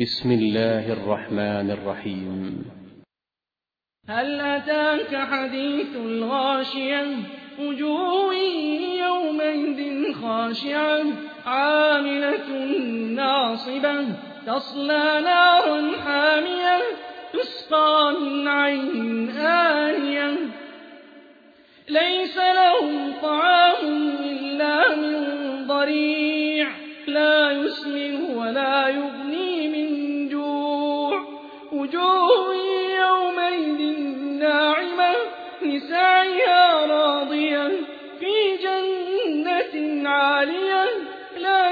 بسم الله الرحمن الرحيم. هل أتاك حديث الغاشية؟ وجوه يومئذ خاشعة. عاملة ناصبة. تصلى نارا حامية. تسقى من عين آنية. ليس لهم طعام إلا من ضريع. لا يسمن ولا يغني.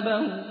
عذابه